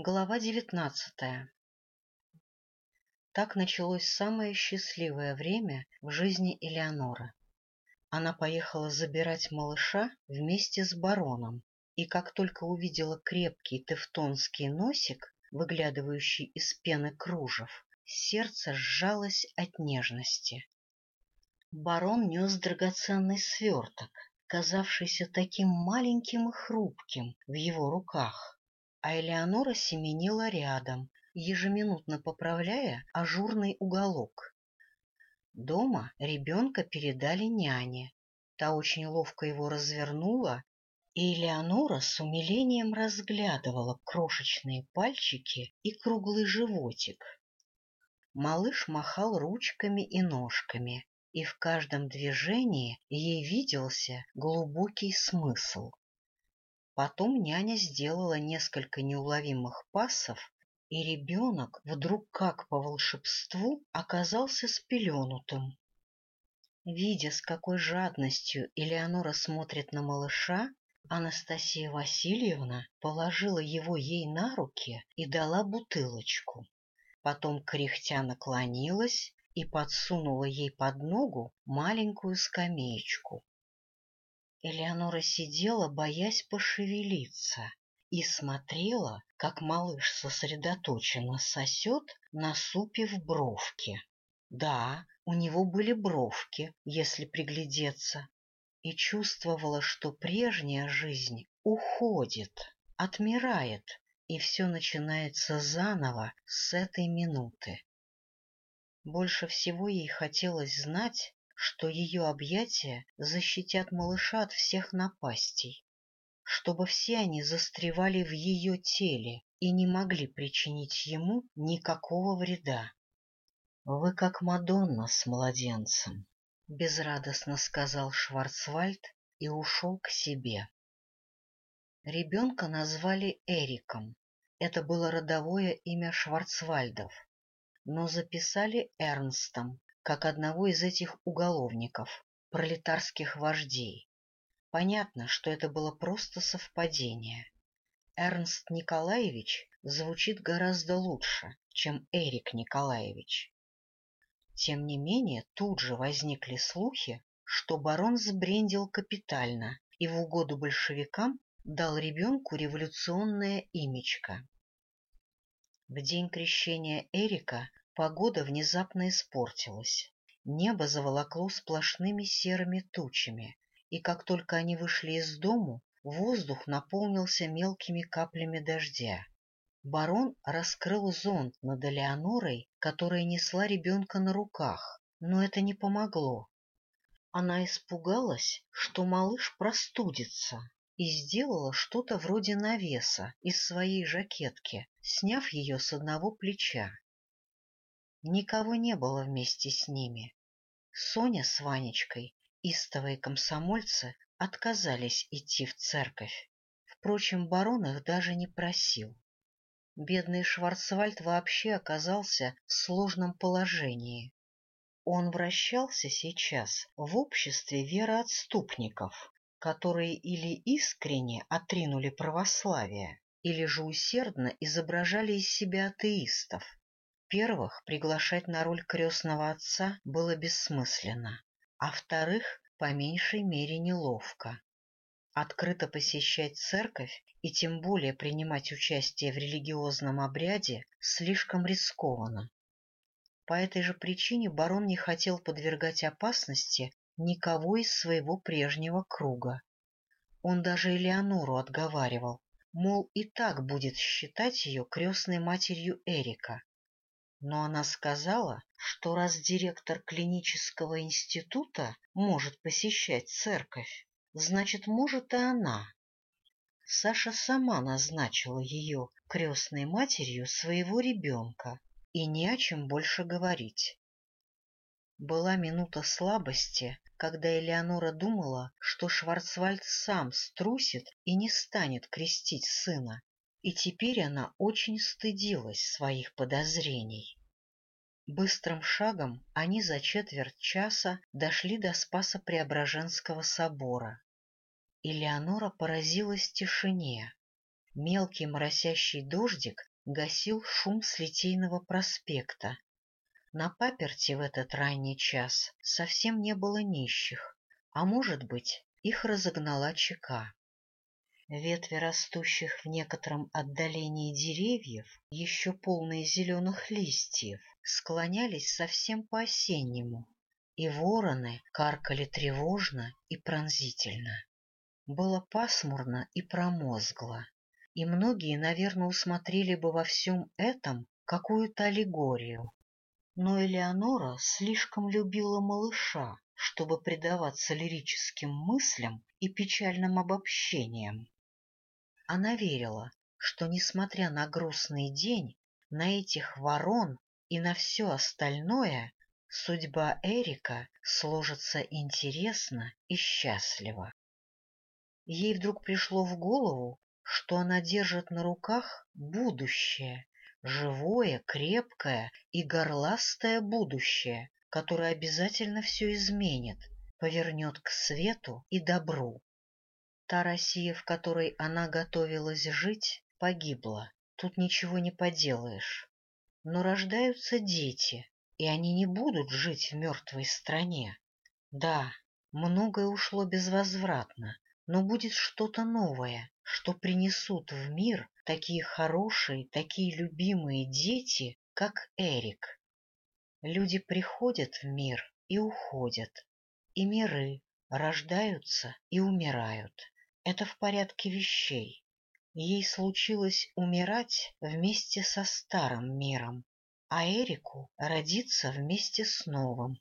Глава девятнадцатая Так началось самое счастливое время в жизни Элеоноры. Она поехала забирать малыша вместе с бароном, и как только увидела крепкий тевтонский носик, выглядывающий из пены кружев, сердце сжалось от нежности. Барон нес драгоценный сверток, казавшийся таким маленьким и хрупким в его руках а Элеонора семенила рядом, ежеминутно поправляя ажурный уголок. Дома ребенка передали няне. Та очень ловко его развернула, и Элеонора с умилением разглядывала крошечные пальчики и круглый животик. Малыш махал ручками и ножками, и в каждом движении ей виделся глубокий смысл. Потом няня сделала несколько неуловимых пассов, и ребенок вдруг как по волшебству оказался спеленутым. Видя, с какой жадностью Элеонора смотрит на малыша, Анастасия Васильевна положила его ей на руки и дала бутылочку. Потом кряхтя наклонилась и подсунула ей под ногу маленькую скамеечку. Элеонора сидела, боясь пошевелиться, и смотрела, как малыш сосредоточенно сосет, насупив бровки. Да, у него были бровки, если приглядеться, и чувствовала, что прежняя жизнь уходит, отмирает, и все начинается заново с этой минуты. Больше всего ей хотелось знать, что ее объятия защитят малыша от всех напастей, чтобы все они застревали в ее теле и не могли причинить ему никакого вреда. — Вы как Мадонна с младенцем, — безрадостно сказал Шварцвальд и ушел к себе. Ребенка назвали Эриком. Это было родовое имя Шварцвальдов, но записали Эрнстом, как одного из этих уголовников, пролетарских вождей. Понятно, что это было просто совпадение. Эрнст Николаевич звучит гораздо лучше, чем Эрик Николаевич. Тем не менее, тут же возникли слухи, что барон сбрендил капитально и в угоду большевикам дал ребенку революционное имечко. В день крещения Эрика Погода внезапно испортилась. Небо заволокло сплошными серыми тучами, и как только они вышли из дому, воздух наполнился мелкими каплями дождя. Барон раскрыл зонт над Элеонорой, которая несла ребенка на руках, но это не помогло. Она испугалась, что малыш простудится, и сделала что-то вроде навеса из своей жакетки, сняв ее с одного плеча. Никого не было вместе с ними. Соня с Ванечкой, истовые комсомольцы, отказались идти в церковь. Впрочем, барон их даже не просил. Бедный Шварцвальд вообще оказался в сложном положении. Он вращался сейчас в обществе вероотступников, которые или искренне отринули православие, или же усердно изображали из себя атеистов. Первых приглашать на роль крестного отца было бессмысленно, а вторых, по меньшей мере, неловко. Открыто посещать церковь и тем более принимать участие в религиозном обряде слишком рискованно. По этой же причине барон не хотел подвергать опасности никого из своего прежнего круга. Он даже Элеонору отговаривал, мол, и так будет считать ее крестной матерью Эрика, но она сказала, что раз директор клинического института может посещать церковь, значит, может и она. Саша сама назначила ее крестной матерью своего ребенка, и не о чем больше говорить. Была минута слабости, когда Элеонора думала, что Шварцвальд сам струсит и не станет крестить сына, и теперь она очень стыдилась своих подозрений. Быстрым шагом они за четверть часа дошли до Спаса Преображенского собора. Элеонора поразилась тишине. Мелкий моросящий дождик гасил шум с Литейного проспекта. На паперти в этот ранний час совсем не было нищих, а, может быть, их разогнала чека. Ветви растущих в некотором отдалении деревьев, еще полные зеленых листьев, склонялись совсем по-осеннему, и вороны каркали тревожно и пронзительно. Было пасмурно и промозгло, и многие, наверное, усмотрели бы во всем этом какую-то аллегорию. Но Элеонора слишком любила малыша, чтобы предаваться лирическим мыслям и печальным обобщениям. Она верила, что, несмотря на грустный день, на этих ворон и на все остальное, судьба Эрика сложится интересно и счастливо. Ей вдруг пришло в голову, что она держит на руках будущее, живое, крепкое и горластое будущее, которое обязательно все изменит, повернет к свету и добру. Та Россия, в которой она готовилась жить, погибла. Тут ничего не поделаешь. Но рождаются дети, и они не будут жить в мертвой стране. Да, многое ушло безвозвратно, но будет что-то новое, что принесут в мир такие хорошие, такие любимые дети, как Эрик. Люди приходят в мир и уходят, и миры рождаются и умирают. Это в порядке вещей. Ей случилось умирать вместе со старым миром, а Эрику родиться вместе с новым.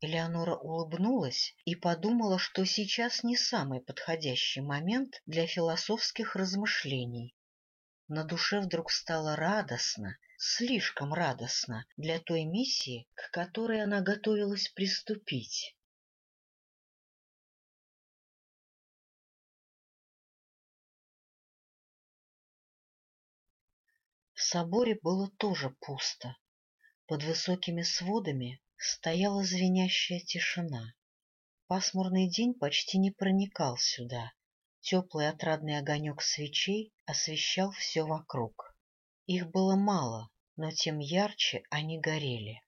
Элеонора улыбнулась и подумала, что сейчас не самый подходящий момент для философских размышлений. На душе вдруг стало радостно, слишком радостно для той миссии, к которой она готовилась приступить. Соборе было тоже пусто. Под высокими сводами стояла звенящая тишина. Пасмурный день почти не проникал сюда. Теплый отрадный огонек свечей освещал все вокруг. Их было мало, но тем ярче они горели.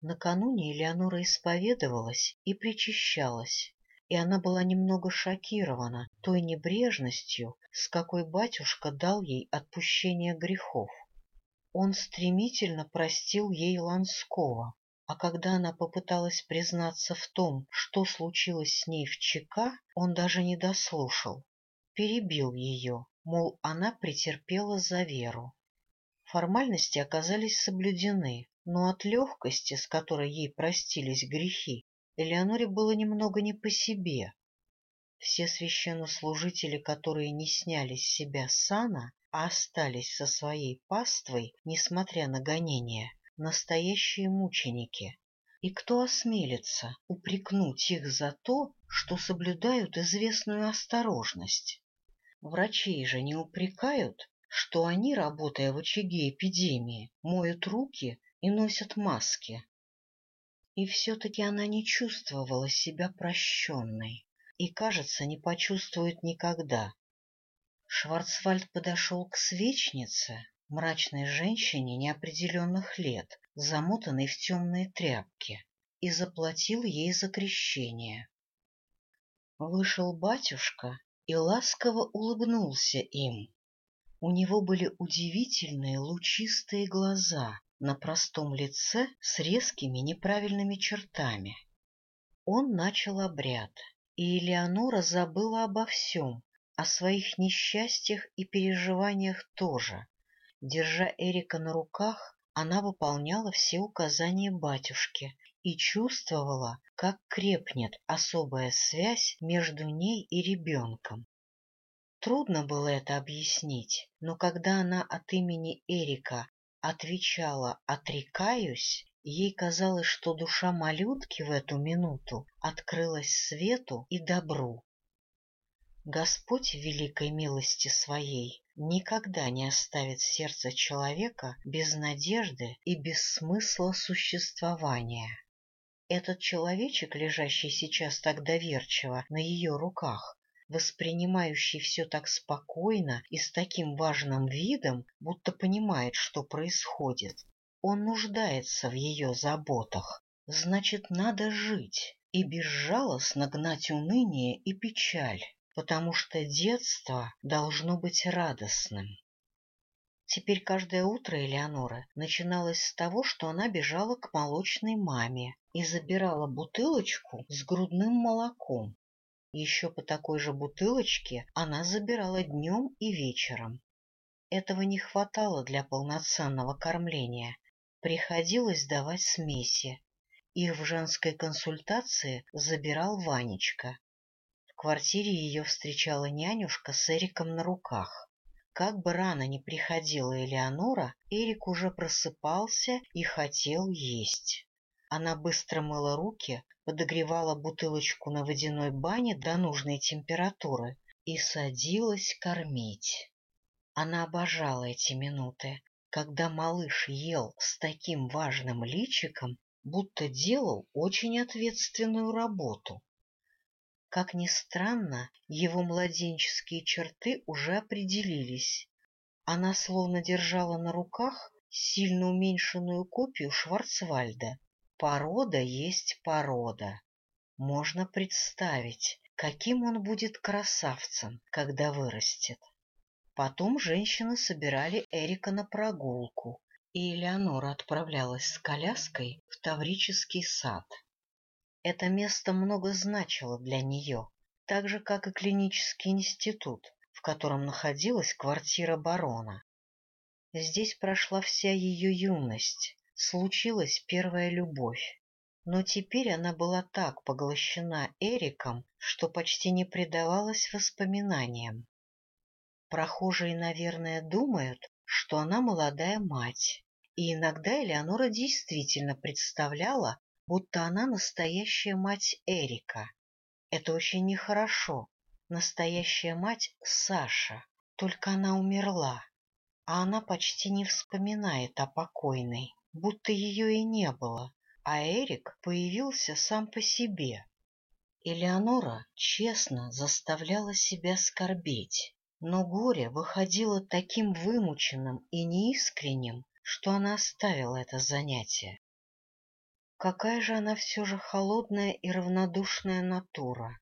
Накануне Элеонора исповедовалась и причащалась, и она была немного шокирована той небрежностью, с какой батюшка дал ей отпущение грехов. Он стремительно простил ей Ланского, а когда она попыталась признаться в том, что случилось с ней в ЧК, он даже не дослушал. Перебил ее, мол, она претерпела за веру. Формальности оказались соблюдены, но от легкости, с которой ей простились грехи, Элеоноре было немного не по себе. Все священнослужители, которые не сняли с себя сана, а остались со своей паствой, несмотря на гонения, настоящие мученики. И кто осмелится упрекнуть их за то, что соблюдают известную осторожность? Врачей же не упрекают, что они, работая в очаге эпидемии, моют руки и носят маски. И все-таки она не чувствовала себя прощенной и, кажется, не почувствует никогда. Шварцвальд подошел к свечнице, мрачной женщине неопределенных лет, замотанной в темные тряпки, и заплатил ей за крещение. Вышел батюшка и ласково улыбнулся им. У него были удивительные лучистые глаза, на простом лице с резкими неправильными чертами. Он начал обряд, и Элеонора забыла обо всем, о своих несчастьях и переживаниях тоже. Держа Эрика на руках, она выполняла все указания батюшки и чувствовала, как крепнет особая связь между ней и ребенком. Трудно было это объяснить, но когда она от имени Эрика отвечала «отрекаюсь», ей казалось, что душа малютки в эту минуту открылась свету и добру. Господь в великой милости своей никогда не оставит сердце человека без надежды и без смысла существования. Этот человечек, лежащий сейчас так доверчиво на ее руках, воспринимающий все так спокойно и с таким важным видом, будто понимает, что происходит. Он нуждается в ее заботах. Значит, надо жить и безжалостно гнать уныние и печаль, потому что детство должно быть радостным. Теперь каждое утро Элеонора начиналось с того, что она бежала к молочной маме и забирала бутылочку с грудным молоком. Еще по такой же бутылочке она забирала днем и вечером. Этого не хватало для полноценного кормления. Приходилось давать смеси. Их в женской консультации забирал Ванечка. В квартире ее встречала нянюшка с Эриком на руках. Как бы рано ни приходила Элеонора, Эрик уже просыпался и хотел есть. Она быстро мыла руки, подогревала бутылочку на водяной бане до нужной температуры и садилась кормить. Она обожала эти минуты, когда малыш ел с таким важным личиком, будто делал очень ответственную работу. Как ни странно, его младенческие черты уже определились. Она словно держала на руках сильно уменьшенную копию Шварцвальда. Порода есть порода. Можно представить, каким он будет красавцем, когда вырастет. Потом женщины собирали Эрика на прогулку, и Элеонора отправлялась с коляской в Таврический сад. Это место много значило для нее, так же, как и клинический институт, в котором находилась квартира барона. Здесь прошла вся ее юность, случилась первая любовь. Но теперь она была так поглощена Эриком, что почти не предавалась воспоминаниям. Прохожие, наверное, думают, что она молодая мать, и иногда Элеонора действительно представляла, будто она настоящая мать Эрика. Это очень нехорошо. Настоящая мать Саша, только она умерла, а она почти не вспоминает о покойной, будто ее и не было, а Эрик появился сам по себе. Элеонора честно заставляла себя скорбеть, но горе выходило таким вымученным и неискренним, что она оставила это занятие. Какая же она все же холодная и равнодушная натура?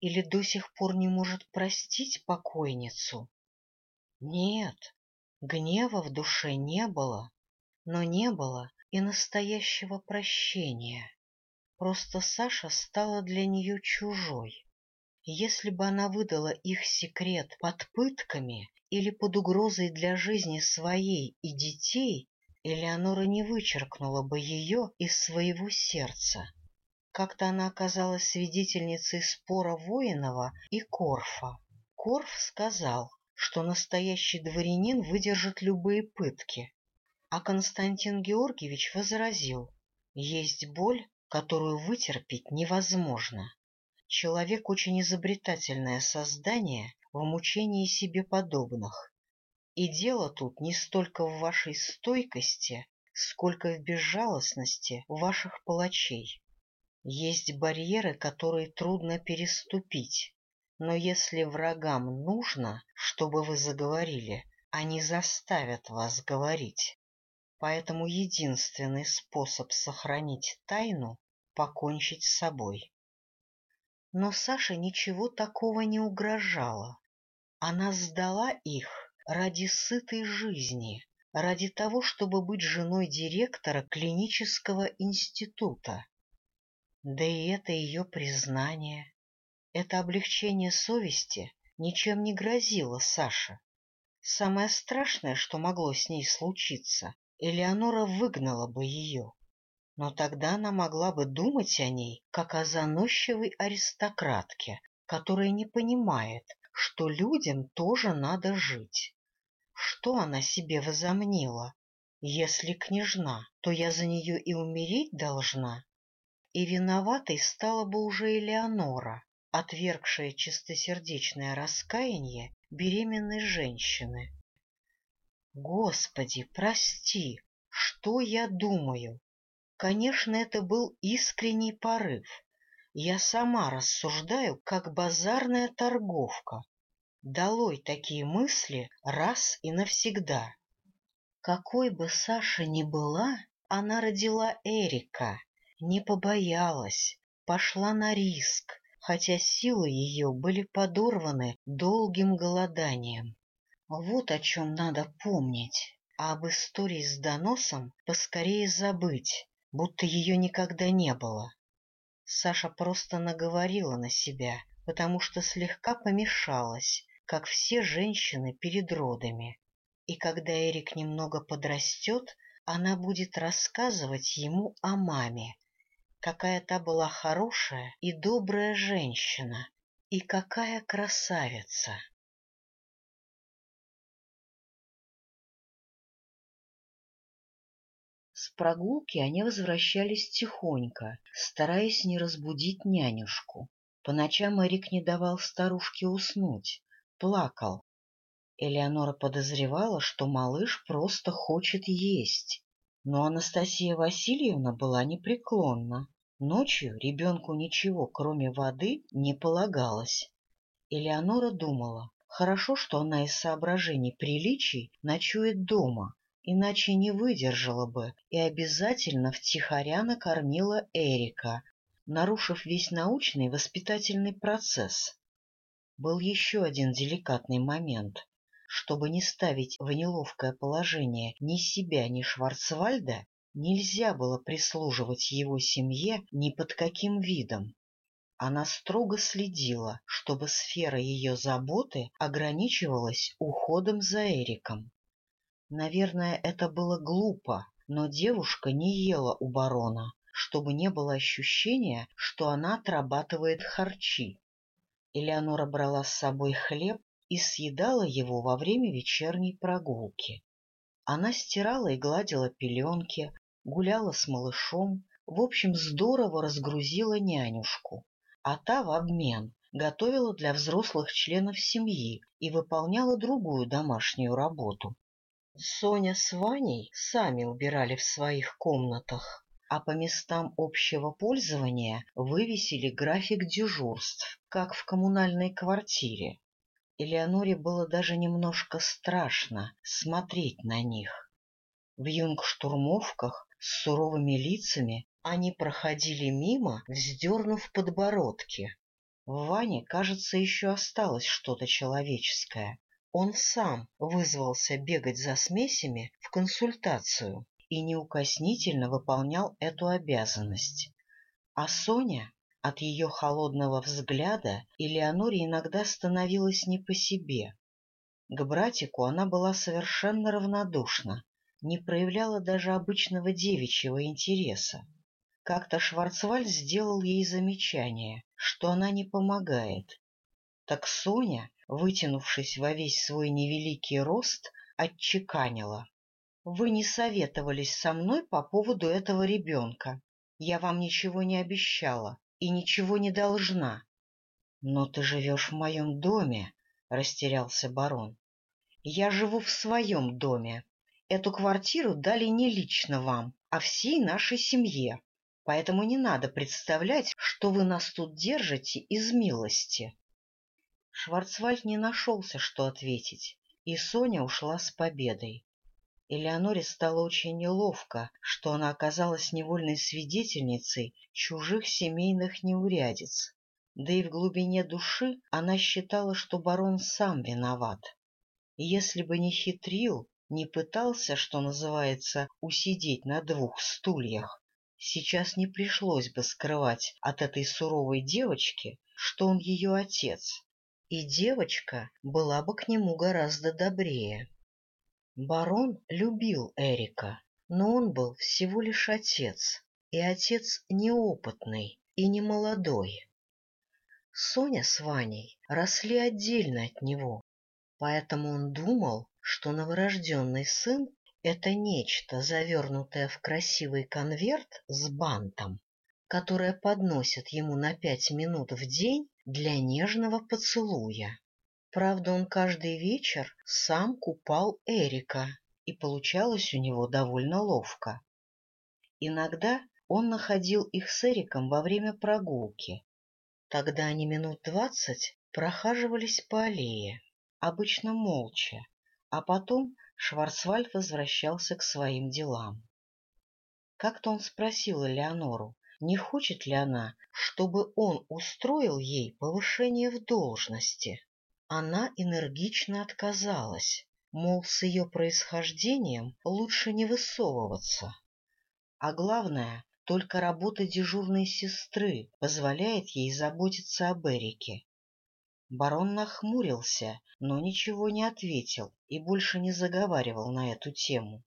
Или до сих пор не может простить покойницу? Нет, гнева в душе не было, но не было и настоящего прощения. Просто Саша стала для нее чужой. Если бы она выдала их секрет под пытками или под угрозой для жизни своей и детей, Элеонора не вычеркнула бы ее из своего сердца. Как-то она оказалась свидетельницей спора Воинова и Корфа. Корф сказал, что настоящий дворянин выдержит любые пытки, а Константин Георгиевич возразил, есть боль, которую вытерпеть невозможно. Человек очень изобретательное создание в мучении себе подобных. И дело тут не столько в вашей стойкости, сколько в безжалостности ваших палачей. Есть барьеры, которые трудно переступить, но если врагам нужно, чтобы вы заговорили, они заставят вас говорить. Поэтому единственный способ сохранить тайну — покончить с собой. Но Саше ничего такого не угрожало. Она сдала их ради сытой жизни, ради того, чтобы быть женой директора клинического института. Да и это ее признание, это облегчение совести ничем не грозило Саше. Самое страшное, что могло с ней случиться, Элеонора выгнала бы ее. Но тогда она могла бы думать о ней, как о заносчивой аристократке, которая не понимает, что людям тоже надо жить. Что она себе возомнила? Если княжна, то я за нее и умереть должна. И виноватой стала бы уже Элеонора, отвергшая чистосердечное раскаяние беременной женщины. Господи, прости, что я думаю? Конечно, это был искренний порыв, Я сама рассуждаю, как базарная торговка. Долой такие мысли раз и навсегда. Какой бы Саша ни была, она родила Эрика, не побоялась, пошла на риск, хотя силы ее были подорваны долгим голоданием. Вот о чем надо помнить, а об истории с доносом поскорее забыть, будто ее никогда не было. Саша просто наговорила на себя, потому что слегка помешалась, как все женщины перед родами. И когда Эрик немного подрастет, она будет рассказывать ему о маме, какая та была хорошая и добрая женщина, и какая красавица. Прогулки они возвращались тихонько, стараясь не разбудить нянюшку. По ночам Эрик не давал старушке уснуть, плакал. Элеонора подозревала, что малыш просто хочет есть, но Анастасия Васильевна была непреклонна. Ночью ребенку ничего, кроме воды, не полагалось. Элеонора думала, хорошо, что она из соображений приличий ночует дома, иначе не выдержала бы и обязательно втихаря накормила Эрика, нарушив весь научный воспитательный процесс. Был еще один деликатный момент. Чтобы не ставить в неловкое положение ни себя, ни Шварцвальда, Нельзя было прислуживать его семье ни под каким видом. Она строго следила, чтобы сфера ее заботы ограничивалась уходом за Эриком. Наверное, это было глупо, но девушка не ела у барона, чтобы не было ощущения, что она отрабатывает харчи. Элеонора брала с собой хлеб и съедала его во время вечерней прогулки. Она стирала и гладила пеленки, гуляла с малышом, в общем, здорово разгрузила нянюшку, а та в обмен готовила для взрослых членов семьи и выполняла другую домашнюю работу. Соня с Ваней сами убирали в своих комнатах, а по местам общего пользования вывесили график дежурств, как в коммунальной квартире. Элеоноре было даже немножко страшно смотреть на них. В юнгштурмовках с суровыми лицами они проходили мимо, вздернув подбородки. В Ване, кажется, еще осталось что-то человеческое. Он сам вызвался бегать за смесями в консультацию и неукоснительно выполнял эту обязанность. А Соня, от ее холодного взгляда, Элеоноре иногда становилась не по себе. К братику она была совершенно равнодушна, не проявляла даже обычного девичьего интереса. Как-то Шварцвальд сделал ей замечание, что она не помогает. Так Соня, вытянувшись во весь свой невеликий рост, отчеканила. — Вы не советовались со мной по поводу этого ребенка. Я вам ничего не обещала и ничего не должна. — Но ты живешь в моем доме, — растерялся барон. — Я живу в своем доме, Эту квартиру дали не лично вам, а всей нашей семье, поэтому не надо представлять, что вы нас тут держите из милости. Шварцвальд не нашелся, что ответить, и Соня ушла с победой. Элеоноре стало очень неловко, что она оказалась невольной свидетельницей чужих семейных неурядиц. Да и в глубине души она считала, что барон сам виноват. Если бы не хитрил, не пытался, что называется, усидеть на двух стульях, сейчас не пришлось бы скрывать от этой суровой девочки, что он ее отец, и девочка была бы к нему гораздо добрее. Барон любил Эрика, но он был всего лишь отец, и отец неопытный и не молодой. Соня с Ваней росли отдельно от него, поэтому он думал, что новорожденный сын — это нечто, завернутое в красивый конверт с бантом, которое подносят ему на пять минут в день для нежного поцелуя. Правда, он каждый вечер сам купал Эрика, и получалось у него довольно ловко. Иногда он находил их с Эриком во время прогулки, Тогда они минут двадцать прохаживались по аллее, обычно молча, а потом Шварцвальд возвращался к своим делам. Как-то он спросил Элеонору, не хочет ли она, чтобы он устроил ей повышение в должности. Она энергично отказалась, мол, с ее происхождением лучше не высовываться. А главное, только работа дежурной сестры позволяет ей заботиться об Эрике. Барон нахмурился, но ничего не ответил и больше не заговаривал на эту тему.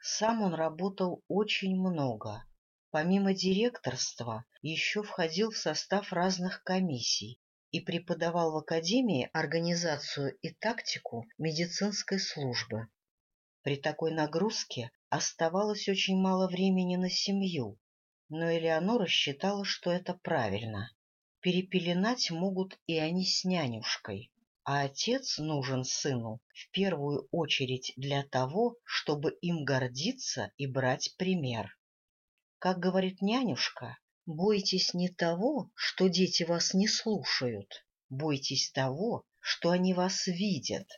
Сам он работал очень много. Помимо директорства, еще входил в состав разных комиссий и преподавал в академии организацию и тактику медицинской службы. При такой нагрузке оставалось очень мало времени на семью, но Элеонора считала, что это правильно. Перепеленать могут и они с нянюшкой, а отец нужен сыну в первую очередь для того, чтобы им гордиться и брать пример. Как говорит нянюшка, бойтесь не того, что дети вас не слушают, бойтесь того, что они вас видят.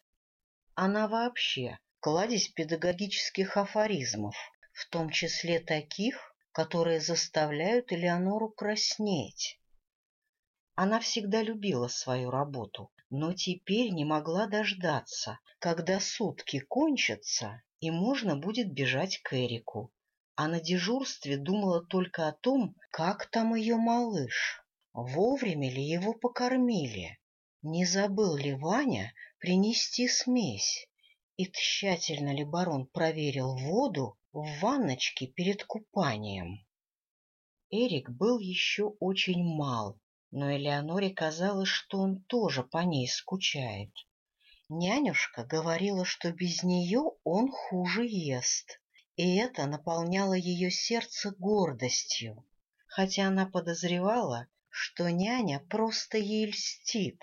Она вообще кладезь педагогических афоризмов, в том числе таких, которые заставляют Элеонору краснеть. Она всегда любила свою работу, но теперь не могла дождаться, когда сутки кончатся, и можно будет бежать к Эрику. А на дежурстве думала только о том, как там ее малыш, вовремя ли его покормили, не забыл ли Ваня принести смесь, и тщательно ли барон проверил воду в ванночке перед купанием. Эрик был еще очень мал, но Элеоноре казалось, что он тоже по ней скучает. Нянюшка говорила, что без нее он хуже ест, и это наполняло ее сердце гордостью, хотя она подозревала, что няня просто ей льстит,